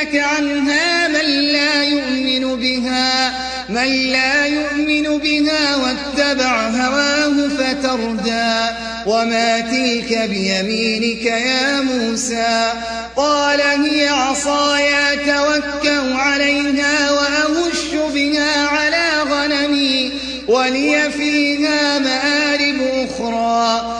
يصدنك عنها من لا يؤمن بها من لا يؤمن بها واتبع هواه فتردى. وما تلك بيمينك يا موسى؟ قال هي عصاي توكأ عليها وأهش بها على غنمي ولي فيها مآرب أخرى.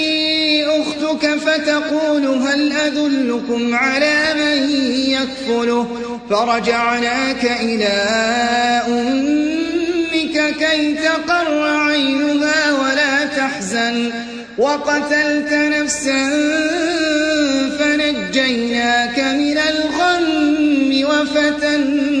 فتقول هل أدلكم على من يكفله؟ فرجعناك إلى أمك كي تقر عينها ولا تحزن. وقتلت نفسا فنجيناك من الغم وفتناك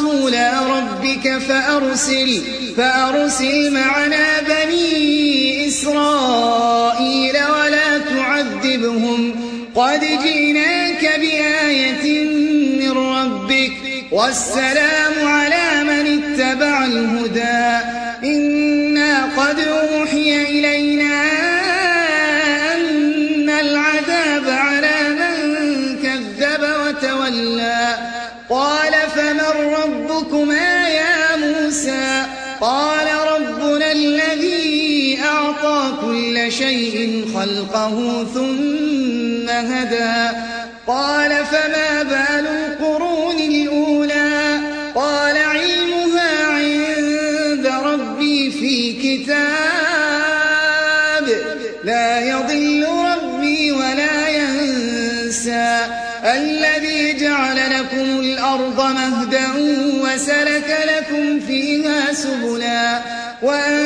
إنا رسولا ربك فأرسل فأرسل معنا بني إسرائيل ولا تعذبهم. قد جئناك بآية من ربك والسلام على من اتبع الهدى. شيء خلقه ثم هدى. قال فما بال القرون الأولى؟ قال علمها عند ربي في كتاب. لا يضل ربي ولا ينسى. الذي جعل لكم الأرض مهدا وسلك لكم فيها سبلا. وأنزل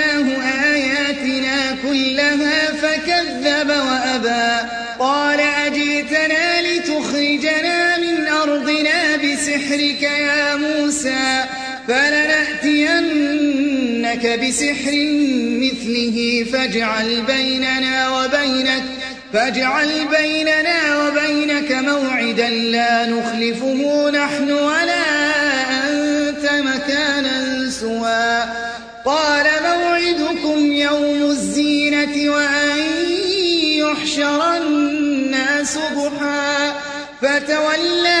بسحرك يا موسى فلنأتينك بسحر مثله فاجعل بيننا وبينك فاجعل بيننا وبينك موعدا لا نخلفه نحن ولا أنت مكانا سوى. قال موعدكم يوم الزينة وأن يحشر الناس ضحى فتولى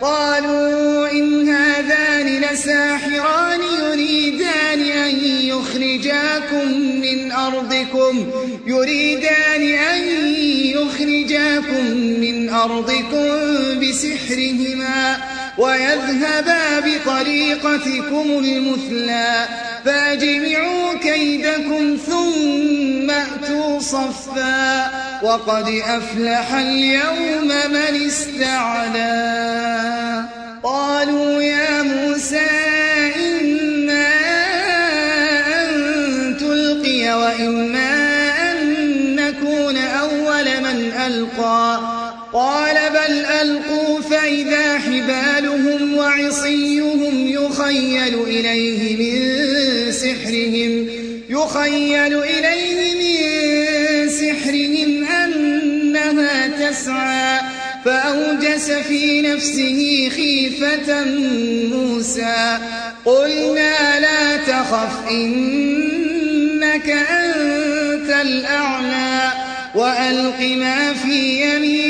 قالوا إن هذان لساحران يريدان أن يخرجاكم من أرضكم يريدان أن يخرجاكم من أرضكم بسحرهما. ويذهبا بطريقتكم المثلى فاجمعوا كيدكم ثم أتوا صفا وقد أفلح اليوم من استعلى قالوا يا موسى إما أن تلقي وإما أن نكون أول من ألقى قال بل ألقوا فإذا حبالهم وعصيهم يخيل إليه من سحرهم يخيل إليه من سحرهم أنها تسعى فأوجس في نفسه خيفة موسى قلنا لا تخف إنك أنت الأعلى وألق ما في يمينك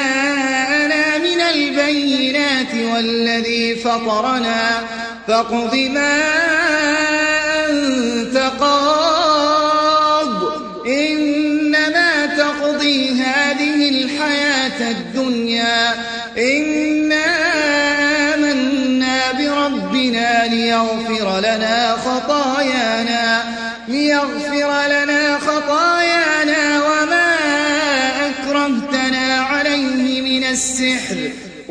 والذي فطرنا فاقض ما أنت قاض. إنما تقضي هذه الحياة الدنيا. إنا آمنا بربنا ليغفر لنا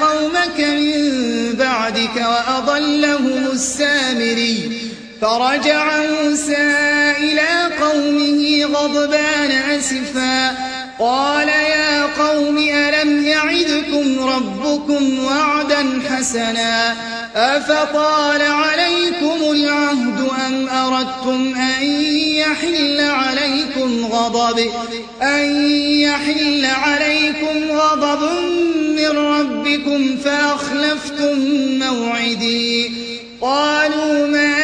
قومك من بعدك وأضلهم السامري. فرجع موسى إلى قومه غضبان أسفا. قال يا قوم ألم يعدكم ربكم وعدا حسنا؟ أفطال عليكم العهد أم أردتم أن يحل عليكم غضب؟ أن يحل عليكم غضب من ربكم فأخلفتم موعدي. قالوا ما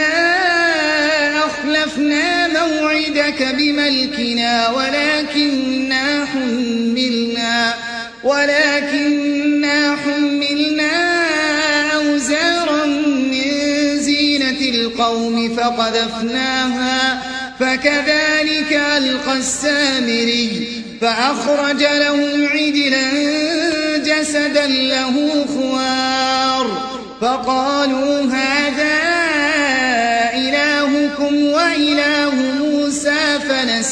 أخلفنا موعدك بملكنا ولكننا حملنا ولكننا حملنا أوزارا من زينة القوم فقذفناها فكذلك ألقى السامري فأخرج لهم عجلا جسدا له خوار فقالوا هذا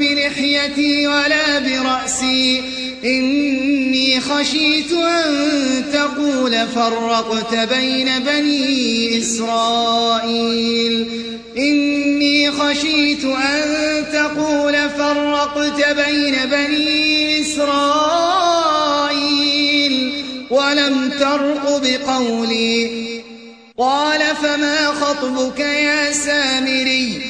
بلحيتي ولا برأسي. إني خشيت أن تقول فرقت بين بني إسرائيل. إني خشيت أن تقول فرقت بين بني إسرائيل. ولم ترق بقولي. قال فما خطبك يا سامري؟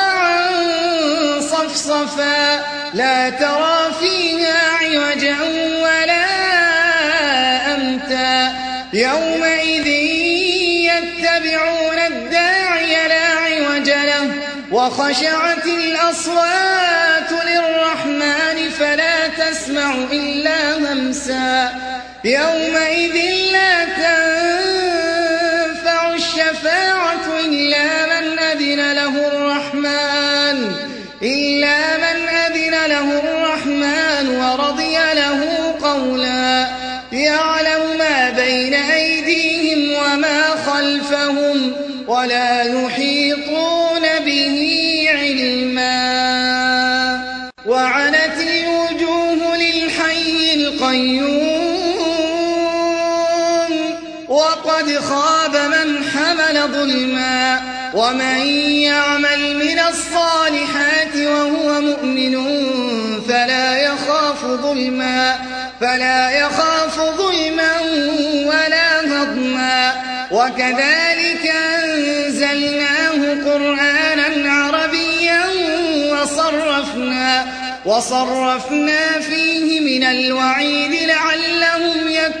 صفصفا لا ترى فيها عوجا ولا أمتا. يومئذ يتبعون الداعي لا عوج له. وخشعت الأصوات للرحمن فلا تسمع إلا همسا. يومئذ لا تنفع الشفاعة إلا من أذن له الرحمن إلا من أذن له الرحمن ورضي له قولا. يعلم ما بين أيديهم وما خلفهم ولا يحيطون به علما. وعنت الوجوه للحي القيوم وقد خاب من حمل ظلما. ومن يعمل من الصالحات وهو مؤمن فلا يخاف ظلما فلا يخاف ظلما ولا هضما. وكذلك أنزلناه قرآنا عربيا وصرفنا وصرفنا فيه من الوعيد لعلهم يتقون.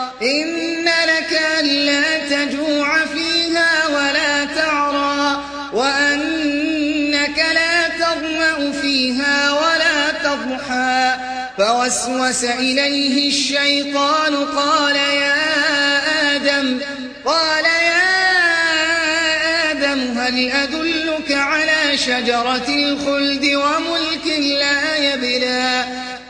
إن لك ألا تجوع فيها ولا تعرى وأنك لا تظمأ فيها ولا تضحى. فوسوس إليه الشيطان قال يا آدم قال يا آدم هل أدلك على شجرة الخلد وملك لا يبلى؟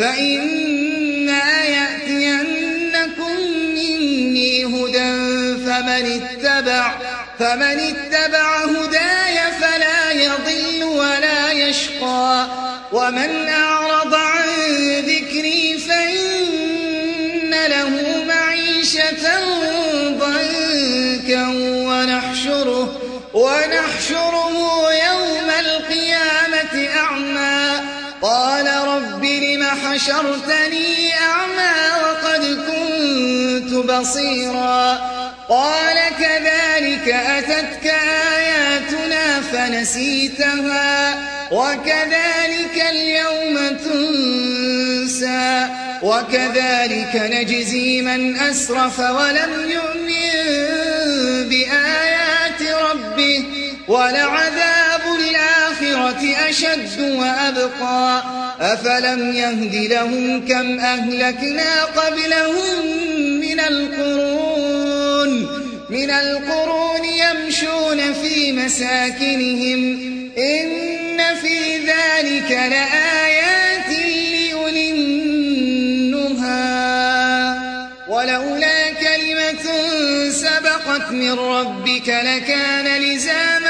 فإما يأتينكم مني هدى فمن اتبع فمن اتبع هداي فلا يضل ولا يشقى. ومن أعرض لم حشرتني أعمى وقد كنت بصيرا. قال كذلك أتتك آياتنا فنسيتها وكذلك اليوم تنسى وكذلك نجزي من أسرف ولم يؤمن بآيات ربه ولعذاب الآخرة أشد وأبقى. أفلم يهد لهم كم أهلكنا قبلهم من القرون من القرون يمشون في مساكنهم. إن في ذلك لآيات لأولي النهى. ولولا كلمة سبقت من ربك لكان لزاما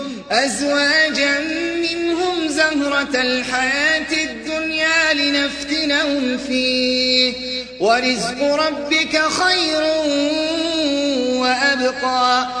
أزواجا منهم زهرة الحياة الدنيا لنفتنهم فيه. ورزق ربك خير وأبقى.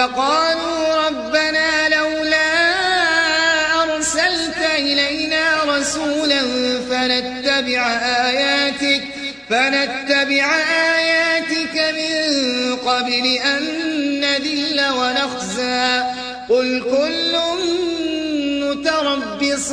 لقالوا ربنا لولا أرسلت إلينا رسولا فنتبع آياتك فنتبع آياتك من قبل أن نذل ونخزى. قل كل متربص